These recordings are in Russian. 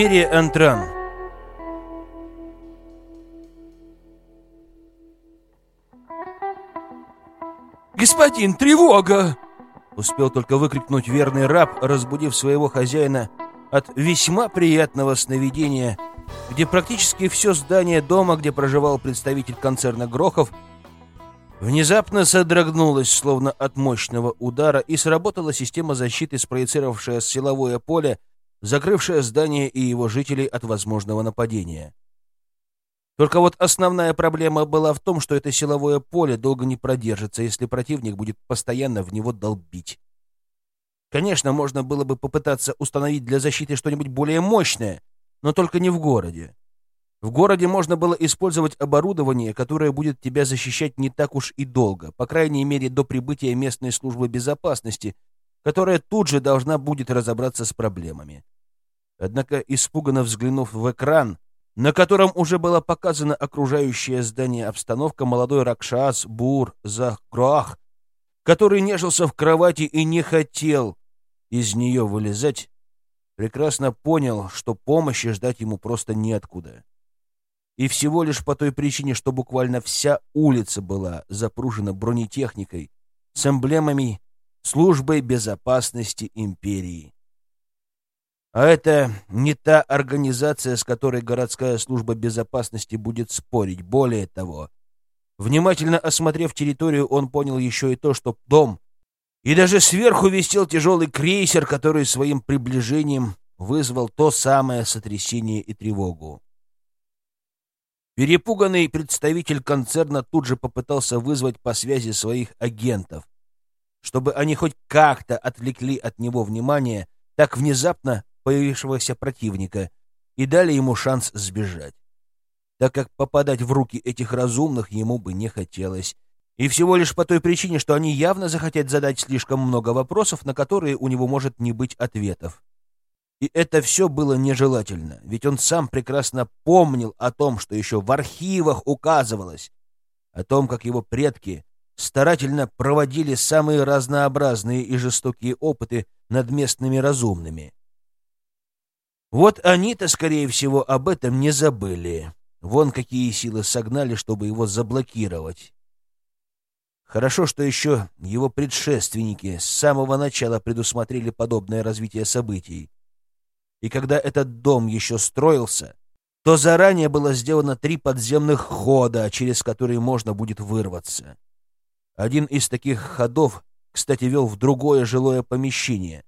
Империя Антран. «Господин, тревога!» Успел только выкрикнуть верный раб, разбудив своего хозяина от весьма приятного сновидения, где практически все здание дома, где проживал представитель концерна Грохов, внезапно содрогнулось, словно от мощного удара, и сработала система защиты, спроецировавшая силовое поле, закрывшая здание и его жителей от возможного нападения. Только вот основная проблема была в том, что это силовое поле долго не продержится, если противник будет постоянно в него долбить. Конечно, можно было бы попытаться установить для защиты что-нибудь более мощное, но только не в городе. В городе можно было использовать оборудование, которое будет тебя защищать не так уж и долго, по крайней мере до прибытия местной службы безопасности, которая тут же должна будет разобраться с проблемами. Однако, испуганно взглянув в экран, на котором уже была показана окружающее здание обстановка, молодой Ракшас Бур Захгроах, который нежился в кровати и не хотел из нее вылезать, прекрасно понял, что помощи ждать ему просто неоткуда. И всего лишь по той причине, что буквально вся улица была запружена бронетехникой с эмблемами службой безопасности империи. А это не та организация, с которой городская служба безопасности будет спорить. Более того, внимательно осмотрев территорию, он понял еще и то, что дом и даже сверху висел тяжелый крейсер, который своим приближением вызвал то самое сотрясение и тревогу. Перепуганный представитель концерна тут же попытался вызвать по связи своих агентов, чтобы они хоть как-то отвлекли от него внимание так внезапно появившегося противника и дали ему шанс сбежать, так как попадать в руки этих разумных ему бы не хотелось, и всего лишь по той причине, что они явно захотят задать слишком много вопросов, на которые у него может не быть ответов. И это все было нежелательно, ведь он сам прекрасно помнил о том, что еще в архивах указывалось, о том, как его предки старательно проводили самые разнообразные и жестокие опыты над местными разумными. Вот они-то, скорее всего, об этом не забыли. Вон какие силы согнали, чтобы его заблокировать. Хорошо, что еще его предшественники с самого начала предусмотрели подобное развитие событий. И когда этот дом еще строился, то заранее было сделано три подземных хода, через которые можно будет вырваться. Один из таких ходов, кстати, вел в другое жилое помещение,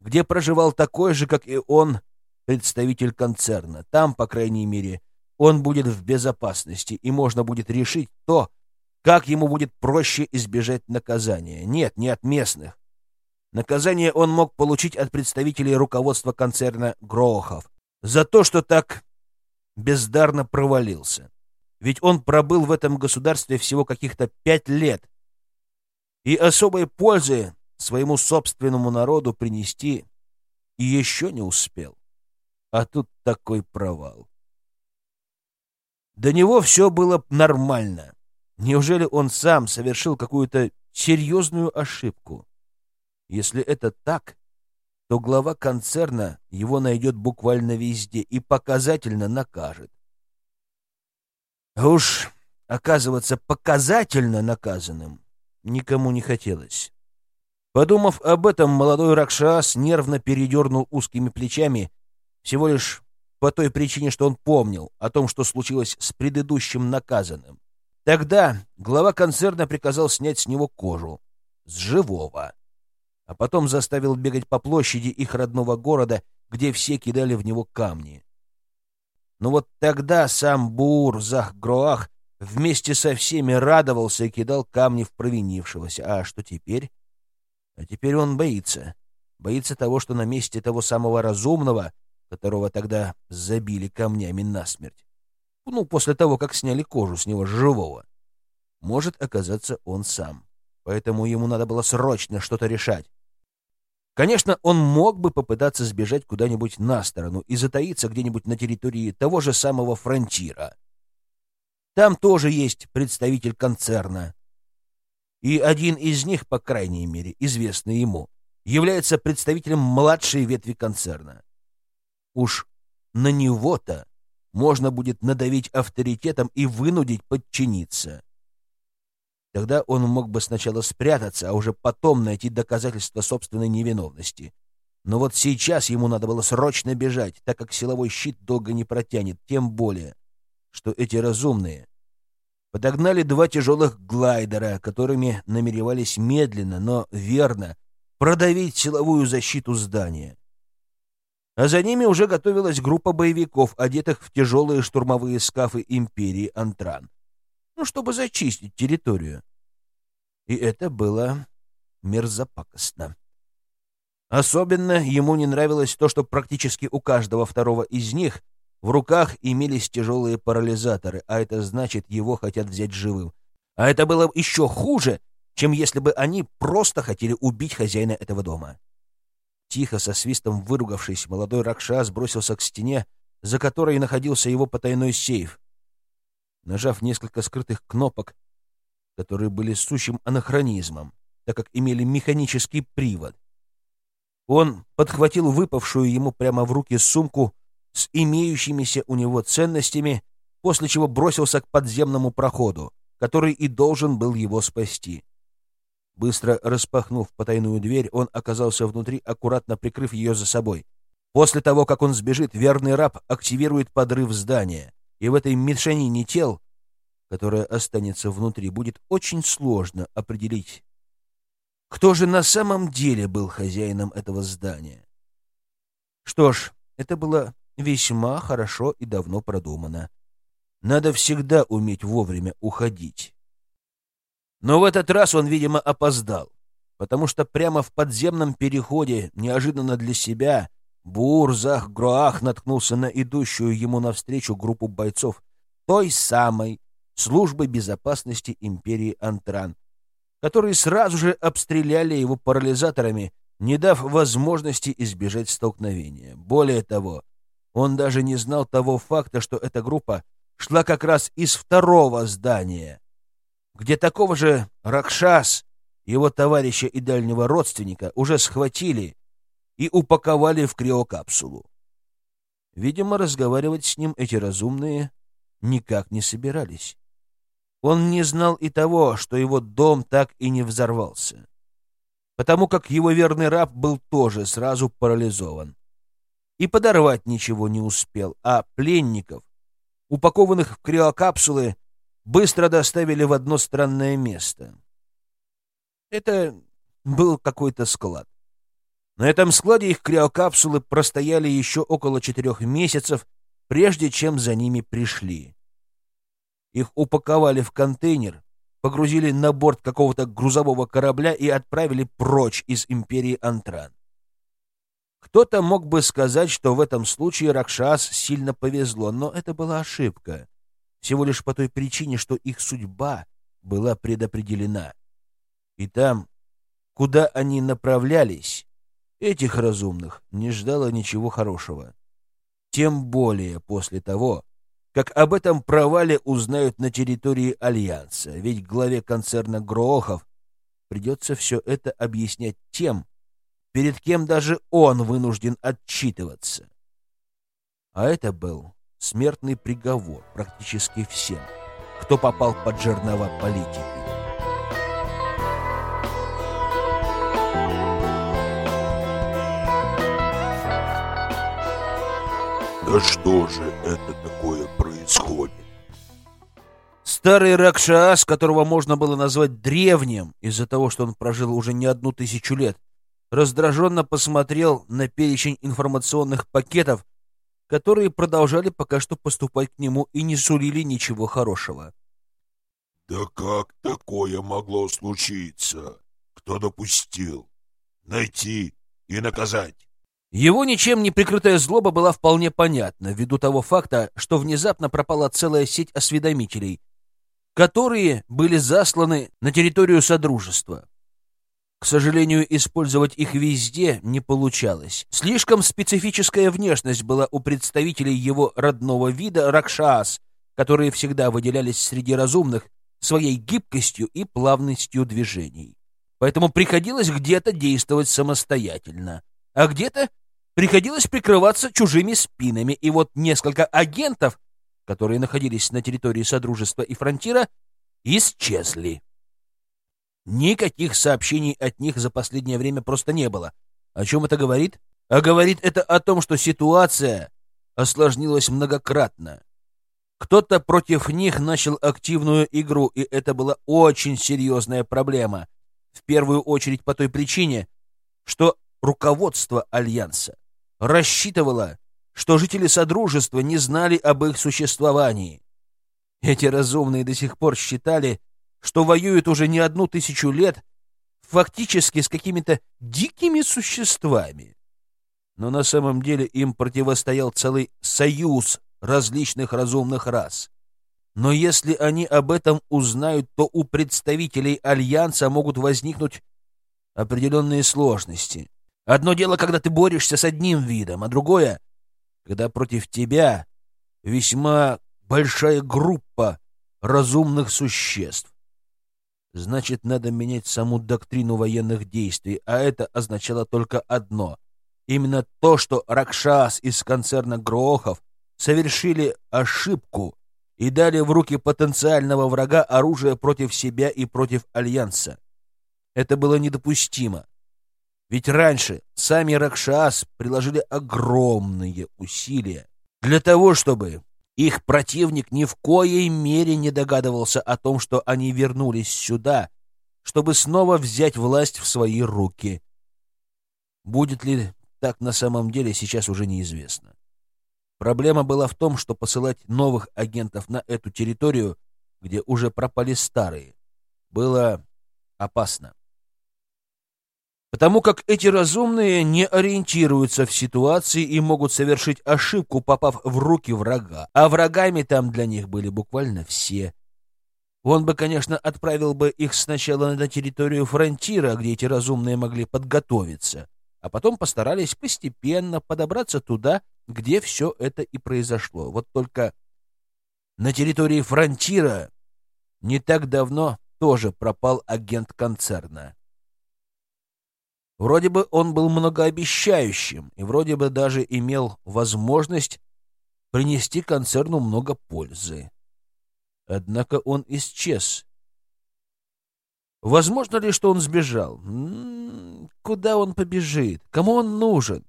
где проживал такой же, как и он, представитель концерна. Там, по крайней мере, он будет в безопасности, и можно будет решить то, как ему будет проще избежать наказания. Нет, не от местных. Наказание он мог получить от представителей руководства концерна Гроохов за то, что так бездарно провалился. Ведь он пробыл в этом государстве всего каких-то пять лет, и особой пользы своему собственному народу принести и еще не успел. А тут такой провал. До него все было нормально. Неужели он сам совершил какую-то серьезную ошибку? Если это так, то глава концерна его найдет буквально везде и показательно накажет. А уж оказываться показательно наказанным никому не хотелось. Подумав об этом, молодой Ракшас нервно передернул узкими плечами всего лишь по той причине, что он помнил о том, что случилось с предыдущим наказанным. Тогда глава концерна приказал снять с него кожу. С живого. А потом заставил бегать по площади их родного города, где все кидали в него камни. Но вот тогда сам Бур Захгроах вместе со всеми радовался и кидал камни в провинившегося. А что теперь? А теперь он боится. Боится того, что на месте того самого разумного которого тогда забили камнями насмерть. Ну, после того, как сняли кожу с него живого. Может оказаться он сам. Поэтому ему надо было срочно что-то решать. Конечно, он мог бы попытаться сбежать куда-нибудь на сторону и затаиться где-нибудь на территории того же самого фронтира. Там тоже есть представитель концерна. И один из них, по крайней мере, известный ему, является представителем младшей ветви концерна. Уж на него-то можно будет надавить авторитетом и вынудить подчиниться. Тогда он мог бы сначала спрятаться, а уже потом найти доказательства собственной невиновности. Но вот сейчас ему надо было срочно бежать, так как силовой щит долго не протянет, тем более, что эти разумные подогнали два тяжелых глайдера, которыми намеревались медленно, но верно продавить силовую защиту здания. А за ними уже готовилась группа боевиков, одетых в тяжелые штурмовые скафы империи Антран ну, чтобы зачистить территорию. И это было мерзопакостно. Особенно ему не нравилось то, что практически у каждого второго из них в руках имелись тяжелые парализаторы, а это значит, его хотят взять живым. А это было еще хуже, чем если бы они просто хотели убить хозяина этого дома. Тихо, со свистом выругавшись, молодой Ракшас бросился к стене, за которой находился его потайной сейф. Нажав несколько скрытых кнопок, которые были сущим анахронизмом, так как имели механический привод, он подхватил выпавшую ему прямо в руки сумку с имеющимися у него ценностями, после чего бросился к подземному проходу, который и должен был его спасти. Быстро распахнув потайную дверь, он оказался внутри, аккуратно прикрыв ее за собой. После того, как он сбежит, верный раб активирует подрыв здания, и в этой мешанине тел, которая останется внутри, будет очень сложно определить, кто же на самом деле был хозяином этого здания. Что ж, это было весьма хорошо и давно продумано. Надо всегда уметь вовремя уходить. Но в этот раз он, видимо, опоздал, потому что прямо в подземном переходе, неожиданно для себя, Бурзах Гроах наткнулся на идущую ему навстречу группу бойцов той самой службы безопасности империи Антран, которые сразу же обстреляли его парализаторами, не дав возможности избежать столкновения. Более того, он даже не знал того факта, что эта группа шла как раз из второго здания, где такого же Ракшас, его товарища и дальнего родственника, уже схватили и упаковали в криокапсулу. Видимо, разговаривать с ним эти разумные никак не собирались. Он не знал и того, что его дом так и не взорвался, потому как его верный раб был тоже сразу парализован. И подорвать ничего не успел, а пленников, упакованных в криокапсулы, быстро доставили в одно странное место. Это был какой-то склад. На этом складе их криокапсулы простояли еще около четырех месяцев, прежде чем за ними пришли. Их упаковали в контейнер, погрузили на борт какого-то грузового корабля и отправили прочь из империи Антран. Кто-то мог бы сказать, что в этом случае Ракшас сильно повезло, но это была ошибка. Всего лишь по той причине, что их судьба была предопределена. И там, куда они направлялись, Этих разумных не ждало ничего хорошего. Тем более после того, как об этом провале узнают на территории Альянса, ведь главе концерна Гроохов придется все это объяснять тем, перед кем даже он вынужден отчитываться. А это был смертный приговор практически всем, кто попал под жернова политики. Да что же это такое происходит? Старый Ракшас, которого можно было назвать древним из-за того, что он прожил уже не одну тысячу лет, раздраженно посмотрел на перечень информационных пакетов, которые продолжали пока что поступать к нему и не сулили ничего хорошего. «Да как такое могло случиться? Кто допустил? Найти и наказать?» Его ничем не прикрытая злоба была вполне понятна, ввиду того факта, что внезапно пропала целая сеть осведомителей, которые были засланы на территорию Содружества. К сожалению, использовать их везде не получалось. Слишком специфическая внешность была у представителей его родного вида Ракшас, которые всегда выделялись среди разумных своей гибкостью и плавностью движений. Поэтому приходилось где-то действовать самостоятельно, а где-то приходилось прикрываться чужими спинами, и вот несколько агентов, которые находились на территории Содружества и Фронтира, исчезли. Никаких сообщений от них за последнее время просто не было. О чем это говорит? А говорит это о том, что ситуация осложнилась многократно. Кто-то против них начал активную игру, и это была очень серьезная проблема. В первую очередь по той причине, что руководство Альянса рассчитывало, что жители Содружества не знали об их существовании. Эти разумные до сих пор считали, что воюют уже не одну тысячу лет фактически с какими-то дикими существами. Но на самом деле им противостоял целый союз различных разумных рас. Но если они об этом узнают, то у представителей Альянса могут возникнуть определенные сложности. Одно дело, когда ты борешься с одним видом, а другое, когда против тебя весьма большая группа разумных существ. Значит, надо менять саму доктрину военных действий, а это означало только одно. Именно то, что Ракшас из концерна Грохов совершили ошибку и дали в руки потенциального врага оружие против себя и против Альянса. Это было недопустимо. Ведь раньше сами Ракшас приложили огромные усилия для того, чтобы их противник ни в коей мере не догадывался о том, что они вернулись сюда, чтобы снова взять власть в свои руки. Будет ли так на самом деле, сейчас уже неизвестно. Проблема была в том, что посылать новых агентов на эту территорию, где уже пропали старые, было опасно. Потому как эти разумные не ориентируются в ситуации и могут совершить ошибку, попав в руки врага. А врагами там для них были буквально все. Он бы, конечно, отправил бы их сначала на территорию фронтира, где эти разумные могли подготовиться, а потом постарались постепенно подобраться туда, где все это и произошло. Вот только на территории фронтира не так давно тоже пропал агент концерна. Вроде бы он был многообещающим и вроде бы даже имел возможность принести концерну много пользы. Однако он исчез. Возможно ли, что он сбежал? Куда он побежит? Кому он нужен?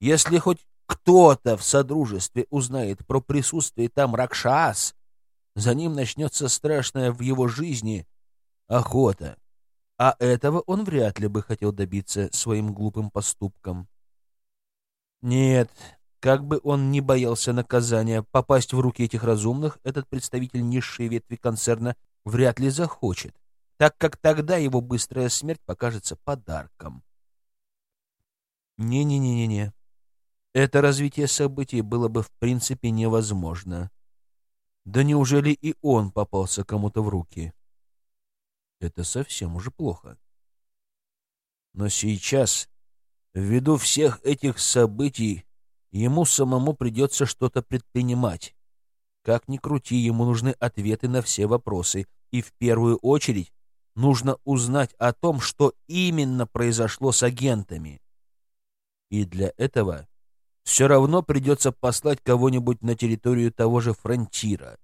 Если хоть кто-то в Содружестве узнает про присутствие там Ракшас, за ним начнется страшная в его жизни охота. А этого он вряд ли бы хотел добиться своим глупым поступком. Нет, как бы он ни боялся наказания, попасть в руки этих разумных этот представитель низшей ветви концерна вряд ли захочет, так как тогда его быстрая смерть покажется подарком. Не-не-не-не-не. Это развитие событий было бы в принципе невозможно. Да неужели и он попался кому-то в руки? Это совсем уже плохо. Но сейчас, ввиду всех этих событий, ему самому придется что-то предпринимать. Как ни крути, ему нужны ответы на все вопросы, и в первую очередь нужно узнать о том, что именно произошло с агентами. И для этого все равно придется послать кого-нибудь на территорию того же фронтира.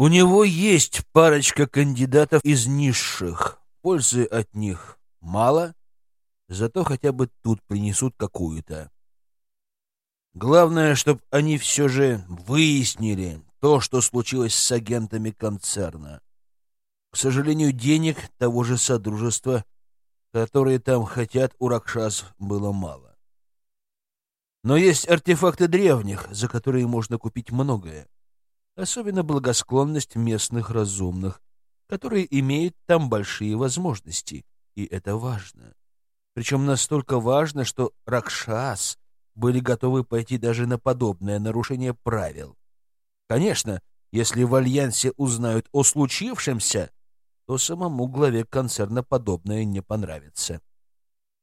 У него есть парочка кандидатов из низших. Пользы от них мало, зато хотя бы тут принесут какую-то. Главное, чтобы они все же выяснили то, что случилось с агентами концерна. К сожалению, денег того же Содружества, которые там хотят, у Ракшас было мало. Но есть артефакты древних, за которые можно купить многое особенно благосклонность местных разумных, которые имеют там большие возможности, и это важно. Причем настолько важно, что Ракшас были готовы пойти даже на подобное нарушение правил. Конечно, если в Альянсе узнают о случившемся, то самому главе концерна подобное не понравится.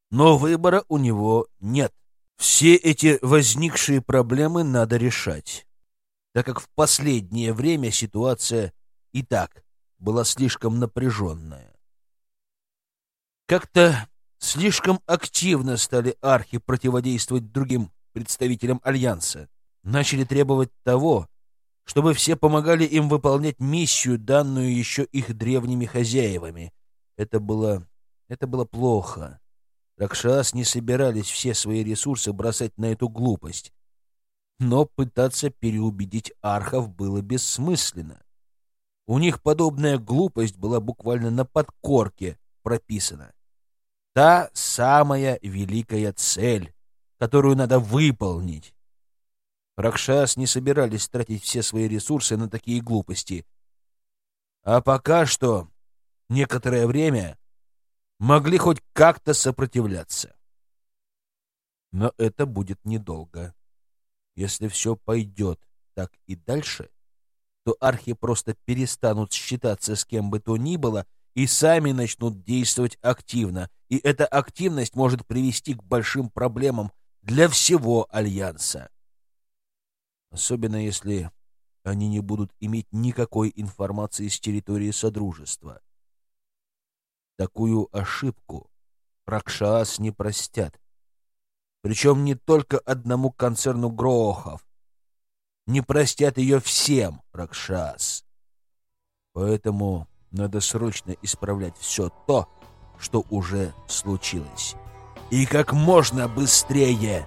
Но выбора у него нет. Все эти возникшие проблемы надо решать так как в последнее время ситуация и так была слишком напряженная. Как-то Слишком активно стали архи противодействовать другим представителям Альянса. Начали требовать того, чтобы все помогали им выполнять миссию, данную еще их древними хозяевами. Это было... это было плохо. Ракшас не собирались все свои ресурсы бросать на эту глупость. Но пытаться переубедить архов было бессмысленно. У них подобная глупость была буквально на подкорке прописана. Та самая великая цель, которую надо выполнить. Ракшас не собирались тратить все свои ресурсы на такие глупости. А пока что, некоторое время, могли хоть как-то сопротивляться. Но это будет недолго. Если все пойдет так и дальше, то архи просто перестанут считаться с кем бы то ни было и сами начнут действовать активно, и эта активность может привести к большим проблемам для всего Альянса. Особенно если они не будут иметь никакой информации с территории Содружества. Такую ошибку Ракшас не простят. Причем не только одному концерну Грохов. Не простят ее всем, Ракшас. Поэтому надо срочно исправлять все то, что уже случилось. И как можно быстрее.